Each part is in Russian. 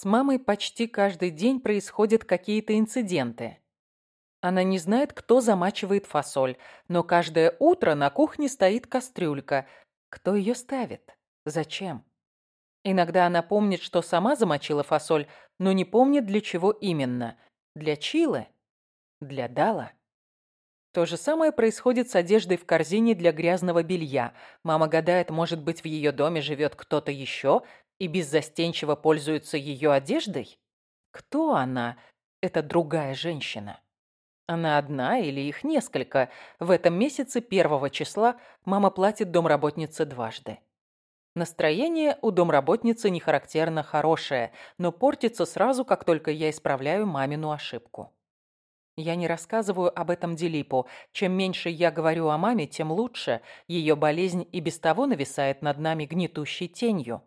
С мамой почти каждый день происходят какие-то инциденты. Она не знает, кто замачивает фасоль, но каждое утро на кухне стоит кастрюлька. Кто ее ставит? Зачем? Иногда она помнит, что сама замочила фасоль, но не помнит, для чего именно. Для Чилы? Для Дала? То же самое происходит с одеждой в корзине для грязного белья. Мама гадает, может быть, в ее доме живет кто-то еще и беззастенчиво пользуется ее одеждой? Кто она, эта другая женщина? Она одна или их несколько? В этом месяце первого числа мама платит домработнице дважды. Настроение у домработницы не характерно хорошее, но портится сразу, как только я исправляю мамину ошибку. Я не рассказываю об этом Дилипу. Чем меньше я говорю о маме, тем лучше. Ее болезнь и без того нависает над нами гнетущей тенью.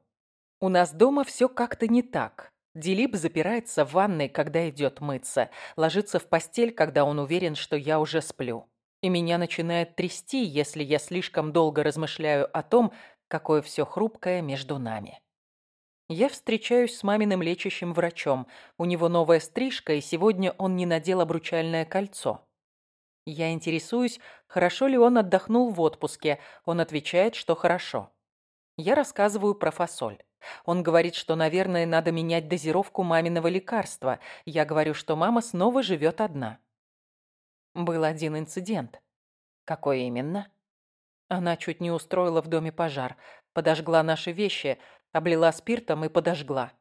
У нас дома все как-то не так. Дилип запирается в ванной, когда идет мыться, ложится в постель, когда он уверен, что я уже сплю. И меня начинает трясти, если я слишком долго размышляю о том, какое все хрупкое между нами. Я встречаюсь с маминым лечащим врачом. У него новая стрижка, и сегодня он не надел обручальное кольцо. Я интересуюсь, хорошо ли он отдохнул в отпуске. Он отвечает, что хорошо. Я рассказываю про фасоль. Он говорит, что, наверное, надо менять дозировку маминого лекарства. Я говорю, что мама снова живет одна. Был один инцидент. Какой именно? Она чуть не устроила в доме пожар. Подожгла наши вещи, облила спиртом и подожгла.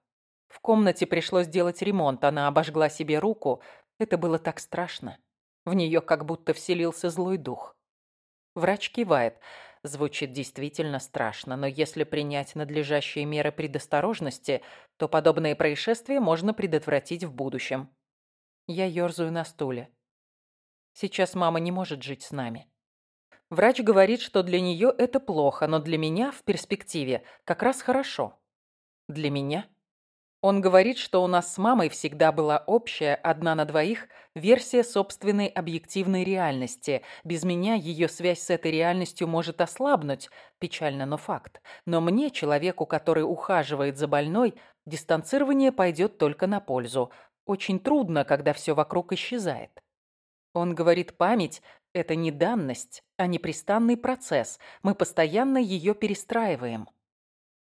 В комнате пришлось делать ремонт. Она обожгла себе руку. Это было так страшно. В нее как будто вселился злой дух. Врач кивает. Звучит действительно страшно, но если принять надлежащие меры предосторожности, то подобные происшествия можно предотвратить в будущем. Я ёрзаю на стуле. Сейчас мама не может жить с нами. Врач говорит, что для нее это плохо, но для меня в перспективе как раз хорошо. Для меня? Он говорит, что у нас с мамой всегда была общая, одна на двоих, версия собственной объективной реальности. Без меня ее связь с этой реальностью может ослабнуть, печально, но факт. Но мне, человеку, который ухаживает за больной, дистанцирование пойдет только на пользу. Очень трудно, когда все вокруг исчезает. Он говорит, память это не данность, а непрестанный процесс. Мы постоянно ее перестраиваем.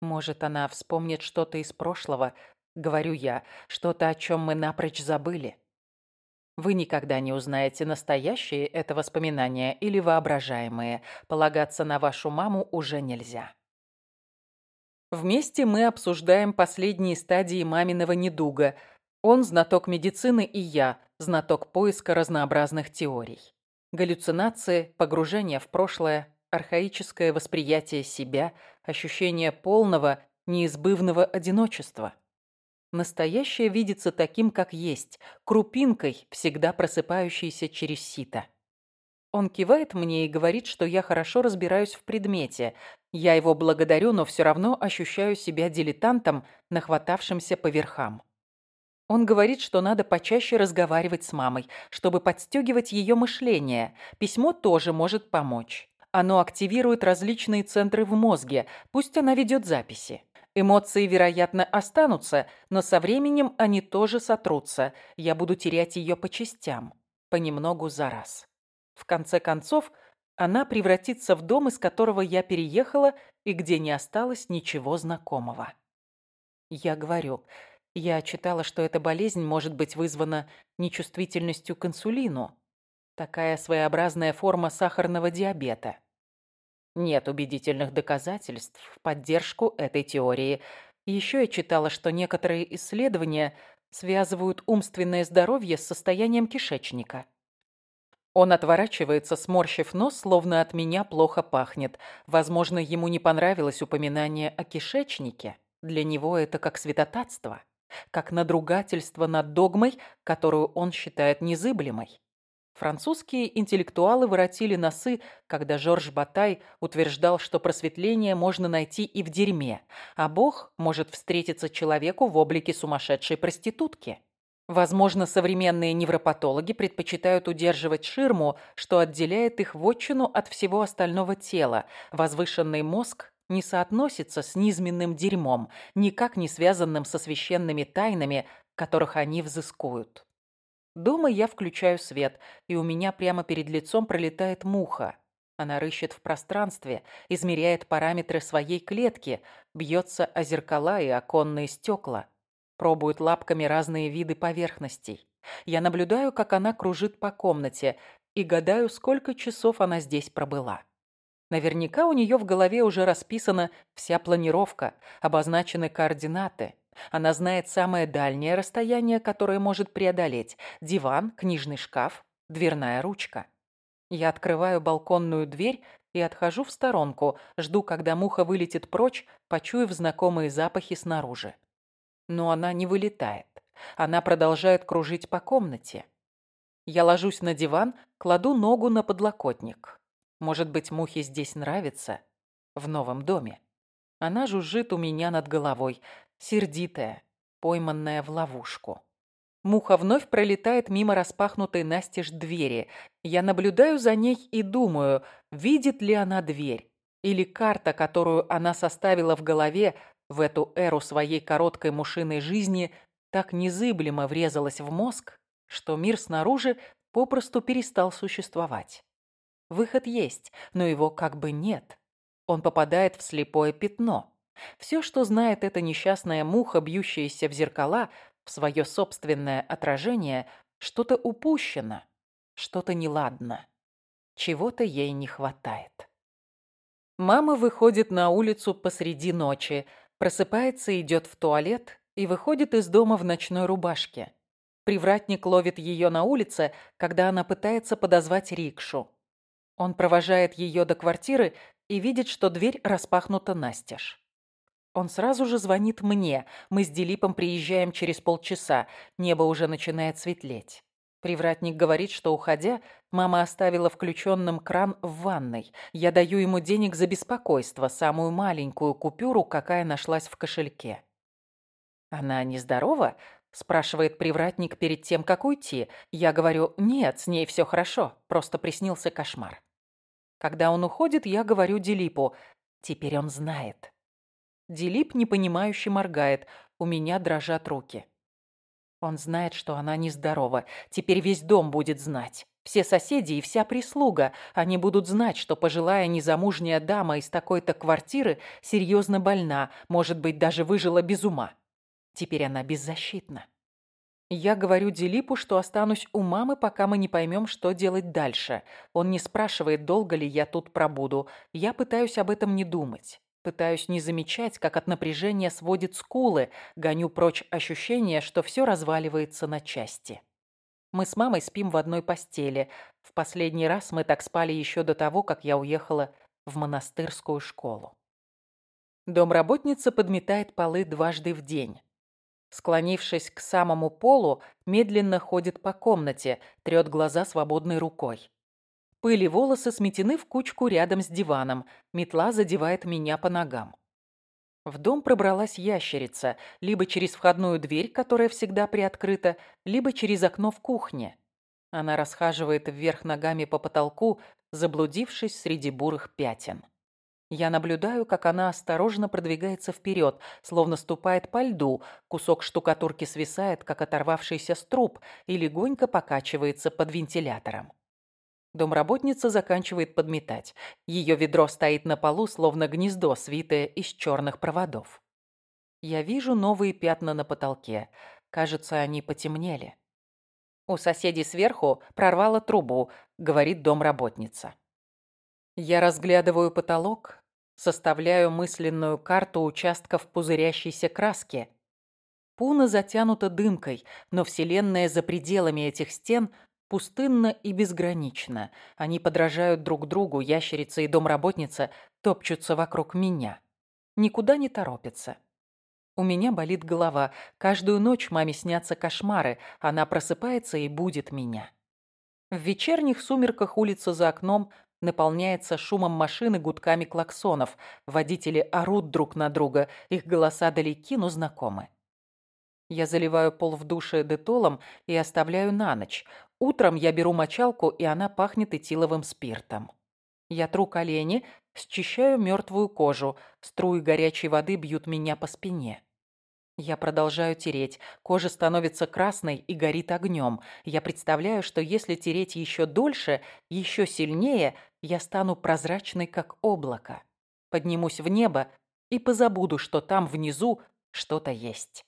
Может, она вспомнит что-то из прошлого, говорю я, что-то, о чем мы напрочь забыли. Вы никогда не узнаете, настоящие это воспоминания или воображаемые. Полагаться на вашу маму уже нельзя. Вместе мы обсуждаем последние стадии маминого недуга. Он знаток медицины и я, знаток поиска разнообразных теорий. Галлюцинации, погружение в прошлое, архаическое восприятие себя, ощущение полного, неизбывного одиночества. Настоящее видится таким, как есть, крупинкой, всегда просыпающейся через сито. Он кивает мне и говорит, что я хорошо разбираюсь в предмете. Я его благодарю, но все равно ощущаю себя дилетантом, нахватавшимся по верхам. Он говорит, что надо почаще разговаривать с мамой, чтобы подстегивать ее мышление. Письмо тоже может помочь. Оно активирует различные центры в мозге, пусть она ведет записи. Эмоции, вероятно, останутся, но со временем они тоже сотрутся. Я буду терять ее по частям, понемногу за раз. В конце концов, она превратится в дом, из которого я переехала и где не осталось ничего знакомого. Я говорю, я читала, что эта болезнь может быть вызвана нечувствительностью к инсулину. Такая своеобразная форма сахарного диабета. Нет убедительных доказательств в поддержку этой теории. Еще я читала, что некоторые исследования связывают умственное здоровье с состоянием кишечника. Он отворачивается, сморщив нос, словно от меня плохо пахнет. Возможно, ему не понравилось упоминание о кишечнике. Для него это как святотатство как надругательство над догмой, которую он считает незыблемой. Французские интеллектуалы воротили носы, когда Жорж Батай утверждал, что просветление можно найти и в дерьме, а Бог может встретиться человеку в облике сумасшедшей проститутки. Возможно, современные невропатологи предпочитают удерживать ширму, что отделяет их вотчину от всего остального тела. Возвышенный мозг не соотносится с низменным дерьмом, никак не связанным со священными тайнами, которых они взыскуют. Дома я включаю свет, и у меня прямо перед лицом пролетает муха. Она рыщет в пространстве, измеряет параметры своей клетки, бьется о зеркала и оконные стекла, пробует лапками разные виды поверхностей. Я наблюдаю, как она кружит по комнате, и гадаю, сколько часов она здесь пробыла. Наверняка у нее в голове уже расписана вся планировка, обозначены координаты. Она знает самое дальнее расстояние, которое может преодолеть. Диван, книжный шкаф, дверная ручка. Я открываю балконную дверь и отхожу в сторонку, жду, когда муха вылетит прочь, почуяв знакомые запахи снаружи. Но она не вылетает. Она продолжает кружить по комнате. Я ложусь на диван, кладу ногу на подлокотник. Может быть, мухе здесь нравится? В новом доме. Она жужжит у меня над головой, сердитая, пойманная в ловушку. Муха вновь пролетает мимо распахнутой настежь двери. Я наблюдаю за ней и думаю, видит ли она дверь. Или карта, которую она составила в голове в эту эру своей короткой мушиной жизни, так незыблемо врезалась в мозг, что мир снаружи попросту перестал существовать. Выход есть, но его как бы нет. Он попадает в слепое пятно. Все, что знает эта несчастная муха, бьющаяся в зеркала, в свое собственное отражение, что-то упущено, что-то неладно, чего-то ей не хватает. Мама выходит на улицу посреди ночи, просыпается, идет в туалет и выходит из дома в ночной рубашке. Привратник ловит ее на улице, когда она пытается подозвать рикшу. Он провожает ее до квартиры и видит, что дверь распахнута настежь. Он сразу же звонит мне. Мы с Делипом приезжаем через полчаса. Небо уже начинает светлеть. Привратник говорит, что, уходя, мама оставила включенным кран в ванной. Я даю ему денег за беспокойство, самую маленькую купюру, какая нашлась в кошельке. «Она нездорова?» – спрашивает привратник перед тем, как уйти. Я говорю, «Нет, с ней все хорошо, просто приснился кошмар». Когда он уходит, я говорю Делипу, «Теперь он знает». Дилип непонимающе моргает. У меня дрожат руки. Он знает, что она нездорова. Теперь весь дом будет знать. Все соседи и вся прислуга. Они будут знать, что пожилая незамужняя дама из такой-то квартиры серьезно больна, может быть, даже выжила без ума. Теперь она беззащитна. Я говорю Дилипу, что останусь у мамы, пока мы не поймем, что делать дальше. Он не спрашивает, долго ли я тут пробуду. Я пытаюсь об этом не думать. Пытаюсь не замечать, как от напряжения сводит скулы, гоню прочь ощущение, что все разваливается на части. Мы с мамой спим в одной постели. В последний раз мы так спали еще до того, как я уехала в монастырскую школу. Домработница подметает полы дважды в день. Склонившись к самому полу, медленно ходит по комнате, трет глаза свободной рукой. Пыль и волосы сметены в кучку рядом с диваном. Метла задевает меня по ногам. В дом пробралась ящерица, либо через входную дверь, которая всегда приоткрыта, либо через окно в кухне. Она расхаживает вверх ногами по потолку, заблудившись среди бурых пятен. Я наблюдаю, как она осторожно продвигается вперед, словно ступает по льду, кусок штукатурки свисает, как оторвавшийся струп, и легонько покачивается под вентилятором. Домработница заканчивает подметать. Ее ведро стоит на полу, словно гнездо, свитое из черных проводов. Я вижу новые пятна на потолке. Кажется, они потемнели. «У соседей сверху прорвало трубу», — говорит домработница. Я разглядываю потолок, составляю мысленную карту участков пузырящейся краски. Пуна затянута дымкой, но вселенная за пределами этих стен Пустынно и безгранично. Они подражают друг другу, ящерица и домработница топчутся вокруг меня. Никуда не торопятся. У меня болит голова. Каждую ночь маме снятся кошмары. Она просыпается и будет меня. В вечерних сумерках улица за окном наполняется шумом машин и гудками клаксонов. Водители орут друг на друга. Их голоса далеки, но знакомы. Я заливаю пол в душе детолом и оставляю на ночь. Утром я беру мочалку, и она пахнет этиловым спиртом. Я тру колени, Счищаю мертвую кожу. Струи горячей воды бьют меня по спине. Я продолжаю тереть. Кожа становится красной и горит огнем. Я представляю, что если тереть еще дольше, еще сильнее, я стану прозрачной, как облако. Поднимусь в небо и позабуду, что там внизу что-то есть.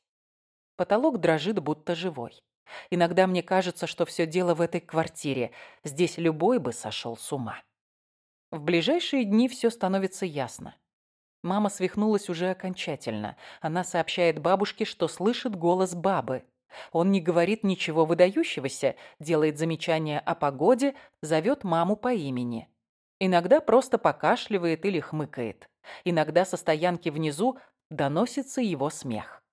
Потолок дрожит, будто живой. Иногда мне кажется, что все дело в этой квартире. Здесь любой бы сошел с ума. В ближайшие дни все становится ясно. Мама свихнулась уже окончательно. Она сообщает бабушке, что слышит голос бабы. Он не говорит ничего выдающегося, делает замечания о погоде, зовет маму по имени. Иногда просто покашливает или хмыкает. Иногда со стоянки внизу доносится его смех.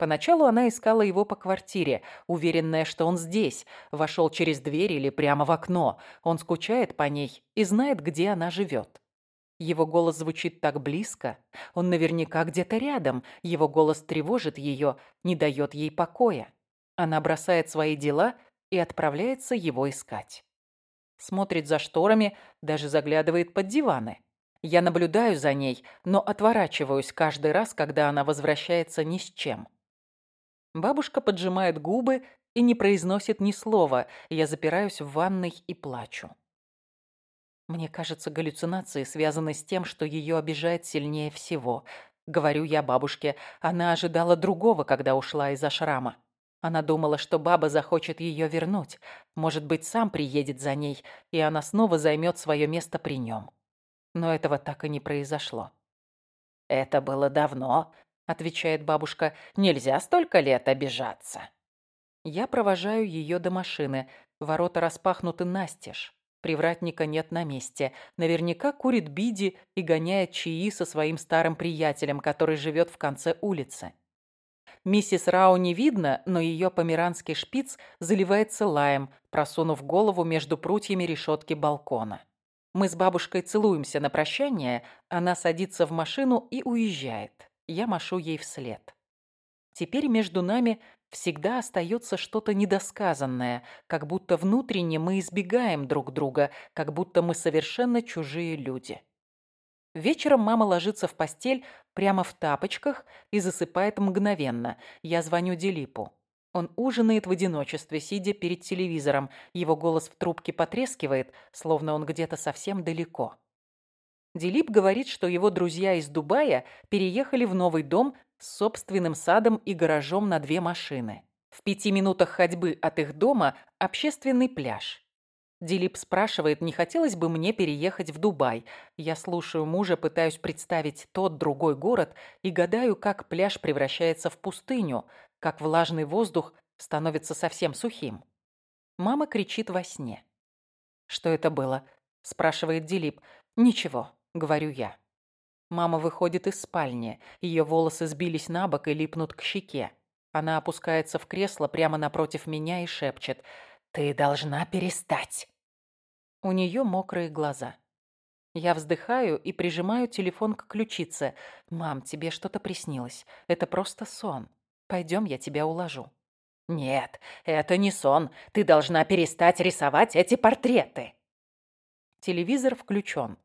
Поначалу она искала его по квартире, уверенная, что он здесь, вошел через дверь или прямо в окно. Он скучает по ней и знает, где она живет. Его голос звучит так близко, он наверняка где-то рядом, его голос тревожит ее, не дает ей покоя. Она бросает свои дела и отправляется его искать. Смотрит за шторами, даже заглядывает под диваны. Я наблюдаю за ней, но отворачиваюсь каждый раз, когда она возвращается ни с чем. Бабушка поджимает губы и не произносит ни слова. Я запираюсь в ванной и плачу. Мне кажется, галлюцинации связаны с тем, что ее обижает сильнее всего. Говорю я бабушке, она ожидала другого, когда ушла из-за шрама. Она думала, что баба захочет ее вернуть. Может быть, сам приедет за ней, и она снова займет свое место при нем. Но этого так и не произошло. «Это было давно», отвечает бабушка. «Нельзя столько лет обижаться». Я провожаю ее до машины. Ворота распахнуты настежь. Привратника нет на месте. Наверняка курит биди и гоняет чаи со своим старым приятелем, который живет в конце улицы. Миссис Рау не видно, но ее померанский шпиц заливается лаем, просунув голову между прутьями решетки балкона. Мы с бабушкой целуемся на прощание, она садится в машину и уезжает. Я машу ей вслед. Теперь между нами всегда остается что-то недосказанное, как будто внутренне мы избегаем друг друга, как будто мы совершенно чужие люди. Вечером мама ложится в постель прямо в тапочках и засыпает мгновенно. Я звоню Делипу. Он ужинает в одиночестве, сидя перед телевизором. Его голос в трубке потрескивает, словно он где-то совсем далеко. Дилип говорит, что его друзья из Дубая переехали в новый дом с собственным садом и гаражом на две машины. В пяти минутах ходьбы от их дома общественный пляж. Дилип спрашивает, не хотелось бы мне переехать в Дубай. Я слушаю мужа, пытаюсь представить тот другой город и гадаю, как пляж превращается в пустыню, как влажный воздух становится совсем сухим. Мама кричит во сне. «Что это было?» – спрашивает Дилип. «Ничего. — говорю я. Мама выходит из спальни. Ее волосы сбились на бок и липнут к щеке. Она опускается в кресло прямо напротив меня и шепчет. «Ты должна перестать». У нее мокрые глаза. Я вздыхаю и прижимаю телефон к ключице. «Мам, тебе что-то приснилось. Это просто сон. Пойдем, я тебя уложу». «Нет, это не сон. Ты должна перестать рисовать эти портреты». Телевизор включен.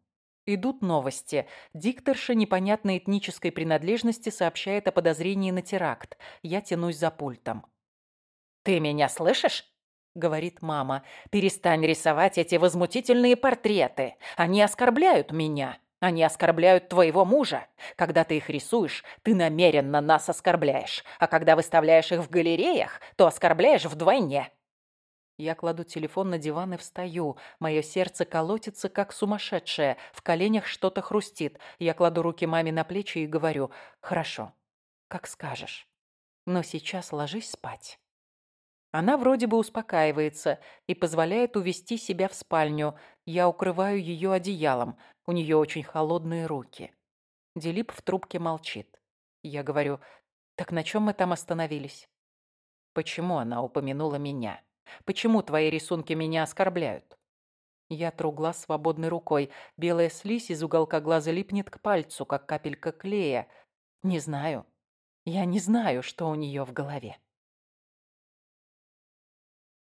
Идут новости. Дикторша непонятной этнической принадлежности сообщает о подозрении на теракт. Я тянусь за пультом. «Ты меня слышишь?» — говорит мама. «Перестань рисовать эти возмутительные портреты. Они оскорбляют меня. Они оскорбляют твоего мужа. Когда ты их рисуешь, ты намеренно нас оскорбляешь. А когда выставляешь их в галереях, то оскорбляешь вдвойне. Я кладу телефон на диван и встаю. Мое сердце колотится, как сумасшедшее. В коленях что-то хрустит. Я кладу руки маме на плечи и говорю «Хорошо, как скажешь. Но сейчас ложись спать». Она вроде бы успокаивается и позволяет увести себя в спальню. Я укрываю ее одеялом. У нее очень холодные руки. Делип в трубке молчит. Я говорю «Так на чем мы там остановились?» Почему она упомянула меня? Почему твои рисунки меня оскорбляют?» Я тру глаз свободной рукой. Белая слизь из уголка глаза липнет к пальцу, как капелька клея. Не знаю. Я не знаю, что у нее в голове.